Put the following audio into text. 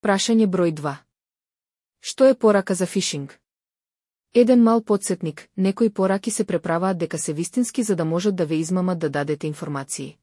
Прашање број 2. Што е порака за фишинг? Еден мал подсетник, некои пораки се преправаат дека се вистински за да можат да ве измамат да дадете информации.